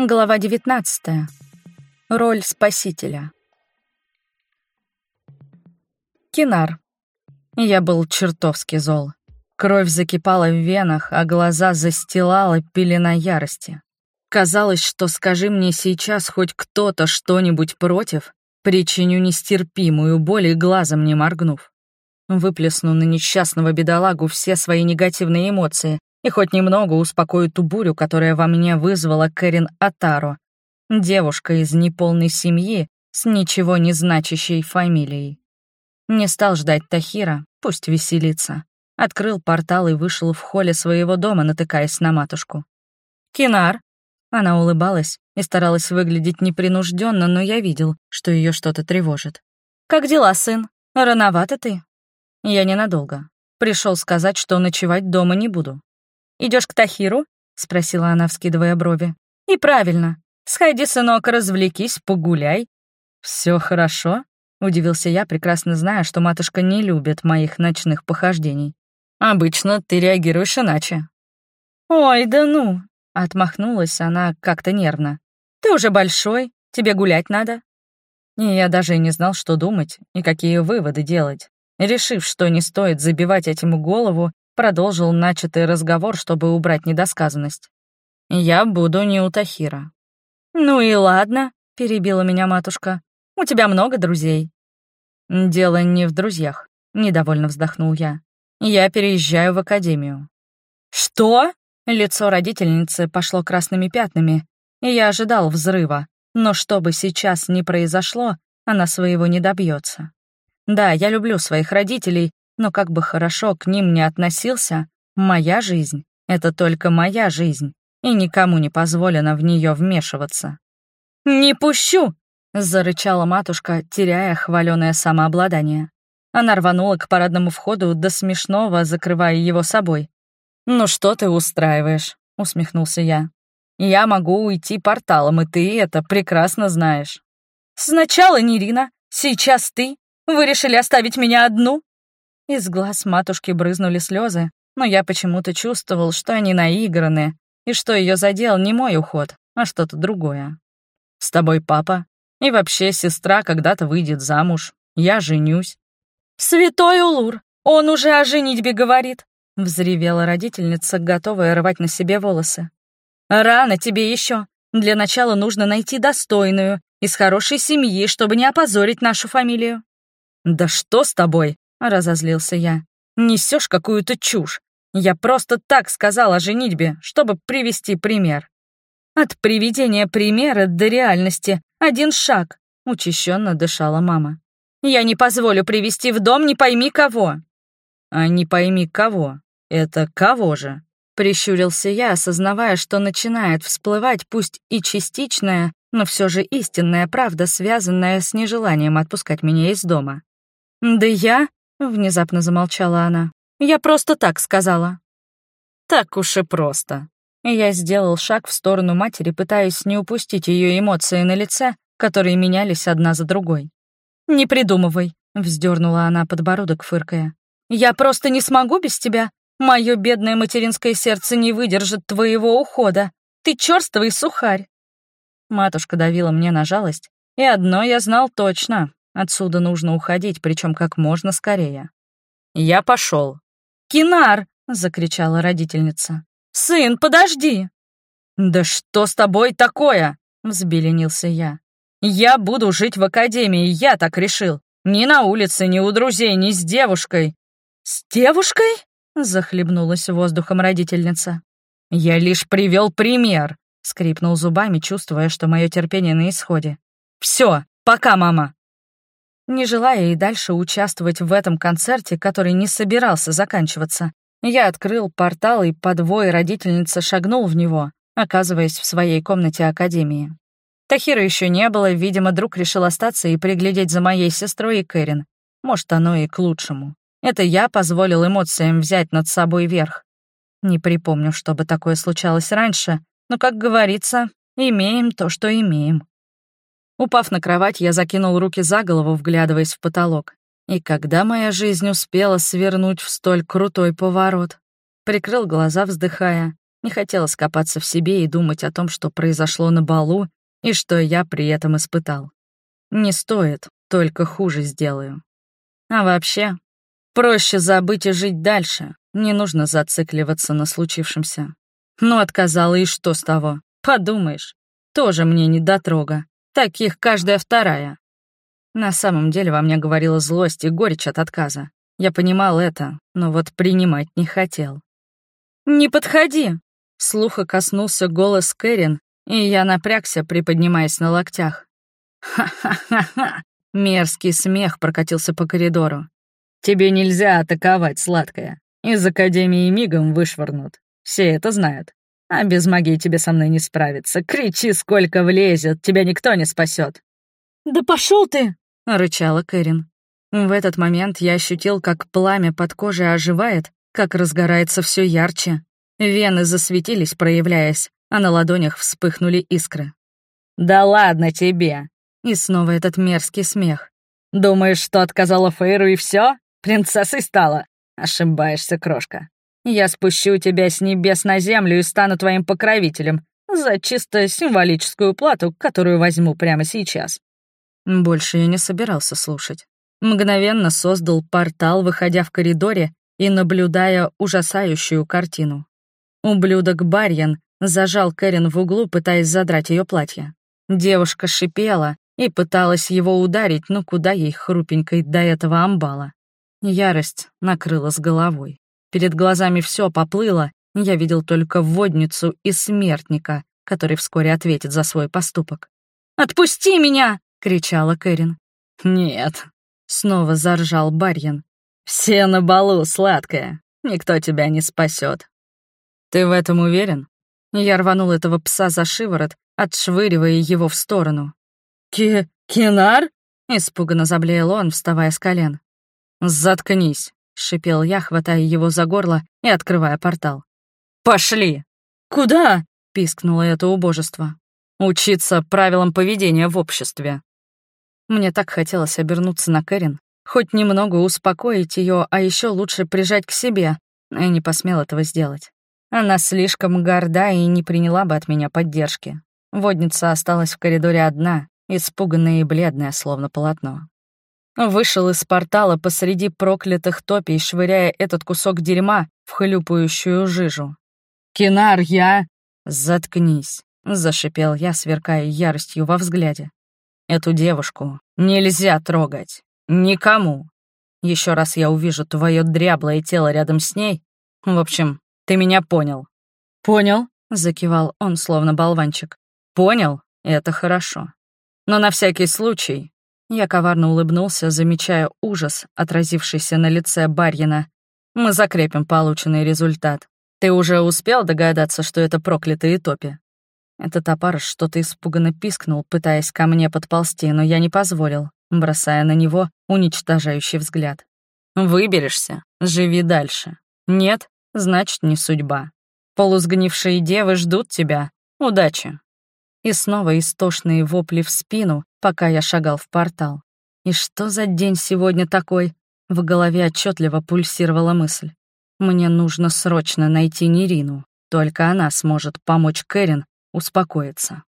Глава 19. Роль спасителя. Кинар. Я был чертовски зол. Кровь закипала в венах, а глаза застилала пелена ярости. Казалось, что скажи мне сейчас хоть кто-то что-нибудь против, причиню нестерпимую боль и глазом не моргнув. Выплесну на несчастного бедолагу все свои негативные эмоции, и хоть немного успокою ту бурю, которая во мне вызвала Кэрин Атаро, девушка из неполной семьи с ничего не значащей фамилией. Не стал ждать Тахира, пусть веселится. Открыл портал и вышел в холле своего дома, натыкаясь на матушку. «Кинар!» Она улыбалась и старалась выглядеть непринужденно, но я видел, что ее что-то тревожит. «Как дела, сын? Рановато ты?» «Я ненадолго. Пришел сказать, что ночевать дома не буду. Идешь к Тахиру?» — спросила она, вскидывая брови. «И правильно. Сходи, сынок, развлекись, погуляй». Все хорошо?» — удивился я, прекрасно зная, что матушка не любит моих ночных похождений. «Обычно ты реагируешь иначе». «Ой, да ну!» — отмахнулась она как-то нервно. «Ты уже большой, тебе гулять надо». И я даже и не знал, что думать и какие выводы делать. Решив, что не стоит забивать этим голову, продолжил начатый разговор, чтобы убрать недосказанность. «Я буду не у Тахира». «Ну и ладно», — перебила меня матушка. «У тебя много друзей». «Дело не в друзьях», — недовольно вздохнул я. «Я переезжаю в академию». «Что?» Лицо родительницы пошло красными пятнами, я ожидал взрыва, но что бы сейчас ни произошло, она своего не добьется. Да, я люблю своих родителей но как бы хорошо к ним не относился, моя жизнь — это только моя жизнь, и никому не позволено в нее вмешиваться. «Не пущу!» — зарычала матушка, теряя хваленое самообладание. Она рванула к парадному входу до смешного, закрывая его собой. «Ну что ты устраиваешь?» — усмехнулся я. «Я могу уйти порталом, и ты это прекрасно знаешь». «Сначала Нерина, сейчас ты. Вы решили оставить меня одну?» Из глаз матушки брызнули слезы, но я почему-то чувствовал, что они наиграны, и что ее задел не мой уход, а что-то другое. «С тобой папа, и вообще сестра когда-то выйдет замуж, я женюсь». «Святой Улур, он уже о женитьбе говорит», — взревела родительница, готовая рвать на себе волосы. «Рано тебе еще. Для начала нужно найти достойную, из хорошей семьи, чтобы не опозорить нашу фамилию». «Да что с тобой?» — разозлился я. Несешь какую-то чушь. Я просто так сказал о женитьбе, чтобы привести пример». «От приведения примера до реальности один шаг», — учащенно дышала мама. «Я не позволю привести в дом не пойми кого». «А не пойми кого? Это кого же?» Прищурился я, осознавая, что начинает всплывать пусть и частичная, но все же истинная правда, связанная с нежеланием отпускать меня из дома. «Да я...» Внезапно замолчала она. «Я просто так сказала». «Так уж и просто». Я сделал шаг в сторону матери, пытаясь не упустить ее эмоции на лице, которые менялись одна за другой. «Не придумывай», — вздернула она подбородок, фыркая. «Я просто не смогу без тебя. Мое бедное материнское сердце не выдержит твоего ухода. Ты черствый сухарь». Матушка давила мне на жалость, и одно я знал точно. Отсюда нужно уходить, причем как можно скорее. Я пошел. «Кинар!» — закричала родительница. «Сын, подожди!» «Да что с тобой такое?» — взбеленился я. «Я буду жить в академии, я так решил. Ни на улице, ни у друзей, ни с девушкой». «С девушкой?» — захлебнулась воздухом родительница. «Я лишь привел пример», — скрипнул зубами, чувствуя, что мое терпение на исходе. «Все, пока, мама!» Не желая и дальше участвовать в этом концерте, который не собирался заканчиваться, я открыл портал и по двое родительница шагнул в него, оказываясь в своей комнате Академии. Тахира еще не было, видимо, друг решил остаться и приглядеть за моей сестрой и Кэрин. Может, оно и к лучшему. Это я позволил эмоциям взять над собой верх. Не припомню, чтобы такое случалось раньше, но, как говорится, имеем то, что имеем. Упав на кровать, я закинул руки за голову, вглядываясь в потолок. И когда моя жизнь успела свернуть в столь крутой поворот? Прикрыл глаза, вздыхая. Не хотелось копаться в себе и думать о том, что произошло на балу и что я при этом испытал. Не стоит, только хуже сделаю. А вообще, проще забыть и жить дальше. Не нужно зацикливаться на случившемся. Ну, отказала, и что с того? Подумаешь, тоже мне не дотрога. Таких каждая вторая. На самом деле во мне говорила злость и горечь от отказа. Я понимал это, но вот принимать не хотел. «Не подходи!» Слуха коснулся голос Кэрин, и я напрягся, приподнимаясь на локтях. «Ха-ха-ха-ха!» Мерзкий смех прокатился по коридору. «Тебе нельзя атаковать, сладкая. Из Академии мигом вышвырнут. Все это знают. А без магии тебе со мной не справиться. Кричи, сколько влезет, тебя никто не спасет. «Да пошел ты!» — рычала Кэрин. В этот момент я ощутил, как пламя под кожей оживает, как разгорается все ярче. Вены засветились, проявляясь, а на ладонях вспыхнули искры. «Да ладно тебе!» И снова этот мерзкий смех. «Думаешь, что отказала Фейру и все? Принцессой стала? Ошибаешься, крошка. Я спущу тебя с небес на землю и стану твоим покровителем за чисто символическую плату, которую возьму прямо сейчас». Больше я не собирался слушать. Мгновенно создал портал, выходя в коридоре и наблюдая ужасающую картину. Ублюдок Барьян зажал Кэрин в углу, пытаясь задрать ее платье. Девушка шипела и пыталась его ударить, но куда ей хрупенькой до этого амбала. Ярость накрыла с головой. Перед глазами все поплыло, я видел только водницу и смертника, который вскоре ответит за свой поступок. «Отпусти меня!» — кричала Кэрин. «Нет», — снова заржал Барьян. «Все на балу, сладкая. Никто тебя не спасет. «Ты в этом уверен?» Я рванул этого пса за шиворот, отшвыривая его в сторону. «Ки... Кинар?» — испуганно заблеял он, вставая с колен. «Заткнись», — шипел я, хватая его за горло и открывая портал. «Пошли!» «Куда?» — пискнуло это убожество. «Учиться правилам поведения в обществе». Мне так хотелось обернуться на Кэрин, хоть немного успокоить ее, а еще лучше прижать к себе, но я не посмел этого сделать. Она слишком горда и не приняла бы от меня поддержки. Водница осталась в коридоре одна, испуганная и бледная, словно полотно. Вышел из портала посреди проклятых топий, швыряя этот кусок дерьма в хлюпающую жижу. «Кинар, я...» «Заткнись», — зашипел я, сверкая яростью во взгляде. «Эту девушку нельзя трогать. Никому. Еще раз я увижу твое дряблое тело рядом с ней. В общем, ты меня понял». «Понял», — закивал он, словно болванчик. «Понял? Это хорошо. Но на всякий случай я коварно улыбнулся, замечая ужас, отразившийся на лице Барьина. «Мы закрепим полученный результат. Ты уже успел догадаться, что это проклятые топи?» Этот опарыш что-то испуганно пискнул, пытаясь ко мне подползти, но я не позволил, бросая на него уничтожающий взгляд. «Выберешься, живи дальше. Нет, значит, не судьба. Полусгнившие девы ждут тебя. Удачи!» И снова истошные вопли в спину, пока я шагал в портал. И что за день сегодня такой? В голове отчетливо пульсировала мысль. Мне нужно срочно найти Нерину. Только она сможет помочь Кэрин успокоиться.